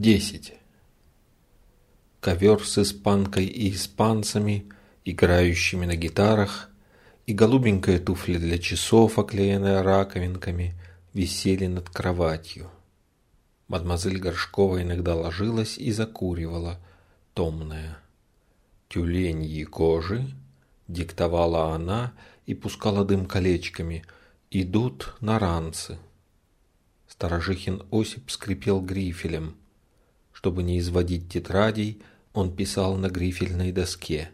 10. Ковер с испанкой и испанцами, играющими на гитарах, и голубенькая туфля для часов, оклеенная раковинками, висели над кроватью. Мадемуазель Горшкова иногда ложилась и закуривала, томная. «Тюленьи кожи», — диктовала она и пускала дым колечками, — «идут на ранцы». Сторожихин Осип скрипел грифелем. Чтобы не изводить тетрадей, он писал на грифельной доске.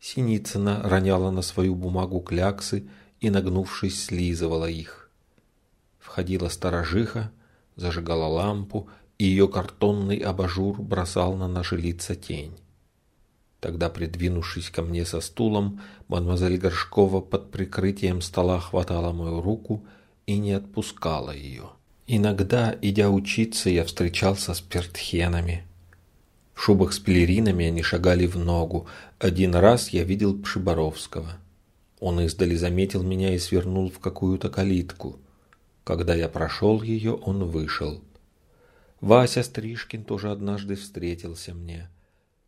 Синицына роняла на свою бумагу кляксы и, нагнувшись, слизывала их. Входила сторожиха, зажигала лампу, и ее картонный абажур бросал на наши лица тень. Тогда, придвинувшись ко мне со стулом, мадемуазель Горшкова под прикрытием стола хватала мою руку и не отпускала ее. Иногда, идя учиться, я встречался с пертхенами. В шубах с пелеринами они шагали в ногу. Один раз я видел Пшиборовского. Он издали заметил меня и свернул в какую-то калитку. Когда я прошел ее, он вышел. Вася Стрижкин тоже однажды встретился мне.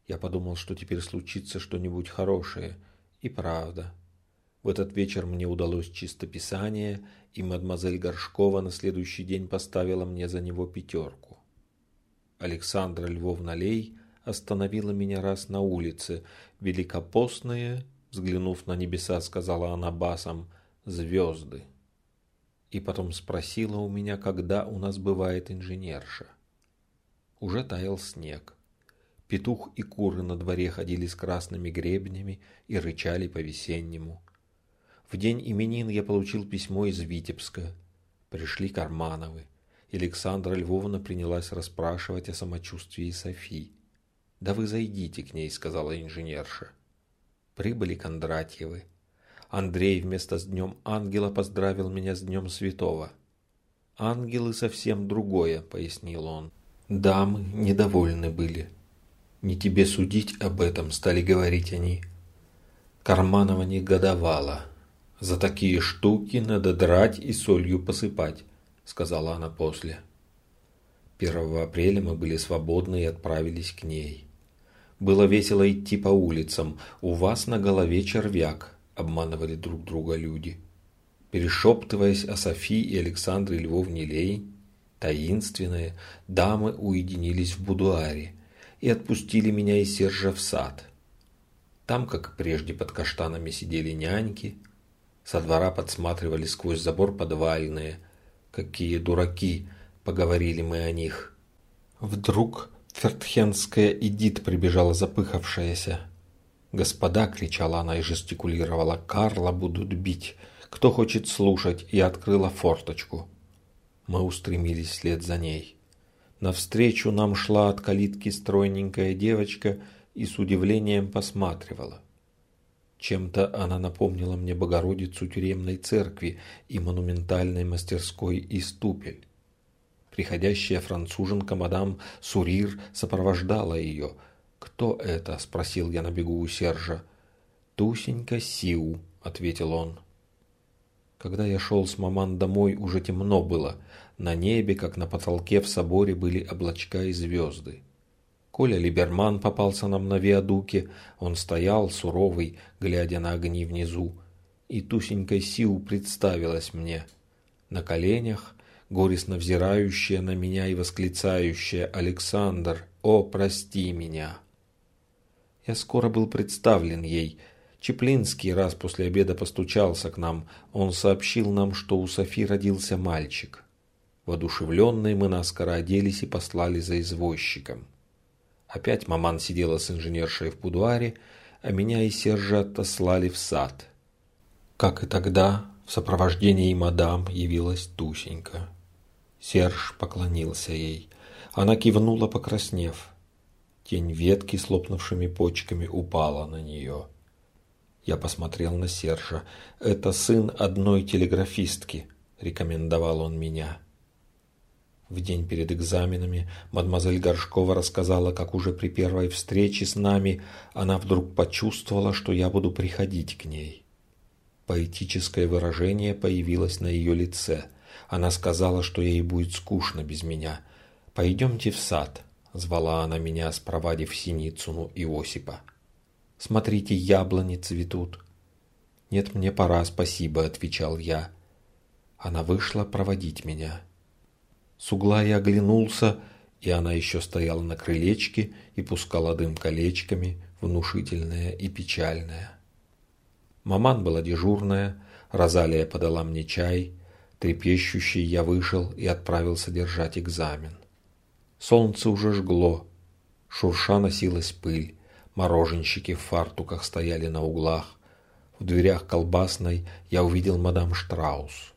Я подумал, что теперь случится что-нибудь хорошее. И правда. В этот вечер мне удалось чистописание, и мадемуазель Горшкова на следующий день поставила мне за него пятерку. Александра Львовна Лей остановила меня раз на улице. «Великопостные», взглянув на небеса, сказала она басом, «звезды». И потом спросила у меня, когда у нас бывает инженерша. Уже таял снег. Петух и куры на дворе ходили с красными гребнями и рычали по-весеннему. В день именин я получил письмо из Витебска. Пришли Кармановы. Александра Львовна принялась расспрашивать о самочувствии Софи. «Да вы зайдите к ней», — сказала инженерша. Прибыли Кондратьевы. Андрей вместо «С днем ангела» поздравил меня с днем святого. «Ангелы совсем другое», — пояснил он. «Дамы недовольны были». «Не тебе судить об этом», — стали говорить они. Карманова негодовала. «За такие штуки надо драть и солью посыпать», — сказала она после. 1 апреля мы были свободны и отправились к ней. Было весело идти по улицам. «У вас на голове червяк», — обманывали друг друга люди. Перешептываясь о Софии и Александре Львовне Лей, таинственные дамы уединились в будуаре и отпустили меня и Сержа в сад. Там, как прежде, под каштанами сидели няньки, со двора подсматривали сквозь забор подвальные. Какие дураки, поговорили мы о них. Вдруг фертхенская Эдит прибежала запыхавшаяся. «Господа!» — кричала она и жестикулировала. «Карла будут бить! Кто хочет слушать?» И открыла форточку. Мы устремились вслед за ней. Навстречу нам шла от калитки стройненькая девочка и с удивлением посматривала. Чем-то она напомнила мне Богородицу тюремной церкви и монументальной мастерской из Тупель. Приходящая француженка мадам Сурир сопровождала ее. «Кто это?» – спросил я на бегу у Сержа. «Тусенька Сиу», – ответил он. Когда я шел с маман домой, уже темно было. На небе, как на потолке в соборе, были облачка и звезды. Коля Либерман попался нам на виадуке. Он стоял, суровый, глядя на огни внизу. И тусенькая Сиу представилась мне. На коленях, горестно взирающая на меня и восклицающая «Александр, о, прости меня!» Я скоро был представлен ей. Чеплинский раз после обеда постучался к нам. Он сообщил нам, что у Софи родился мальчик. Воодушевленные мы наскоро оделись и послали за извозчиком. Опять маман сидела с инженершей в будуаре, а меня и Сержа отослали в сад. Как и тогда, в сопровождении мадам явилась Тусенька. Серж поклонился ей. Она кивнула, покраснев. Тень ветки с лопнувшими почками упала на нее. Я посмотрел на Сержа. «Это сын одной телеграфистки», — рекомендовал он меня. В день перед экзаменами мадемуазель Горшкова рассказала, как уже при первой встрече с нами она вдруг почувствовала, что я буду приходить к ней. Поэтическое выражение появилось на ее лице. Она сказала, что ей будет скучно без меня. «Пойдемте в сад», — звала она меня, спровадив Синицыну и Осипа. «Смотрите, яблони цветут». «Нет, мне пора, спасибо», — отвечал я. Она вышла проводить меня. С угла я оглянулся, и она еще стояла на крылечке и пускала дым колечками, внушительная и печальная. Маман была дежурная, Розалия подала мне чай, трепещущий я вышел и отправился держать экзамен. Солнце уже жгло, шурша носилась пыль, мороженщики в фартуках стояли на углах. В дверях колбасной я увидел мадам Штраус.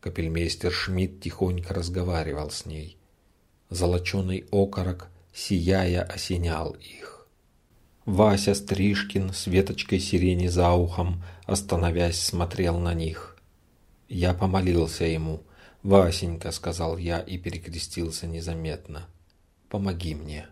Капельмейстер Шмидт тихонько разговаривал с ней. Золоченый окорок, сияя, осенял их. Вася Стрижкин с веточкой сирени за ухом, остановясь, смотрел на них. Я помолился ему. «Васенька», — сказал я и перекрестился незаметно, — «помоги мне».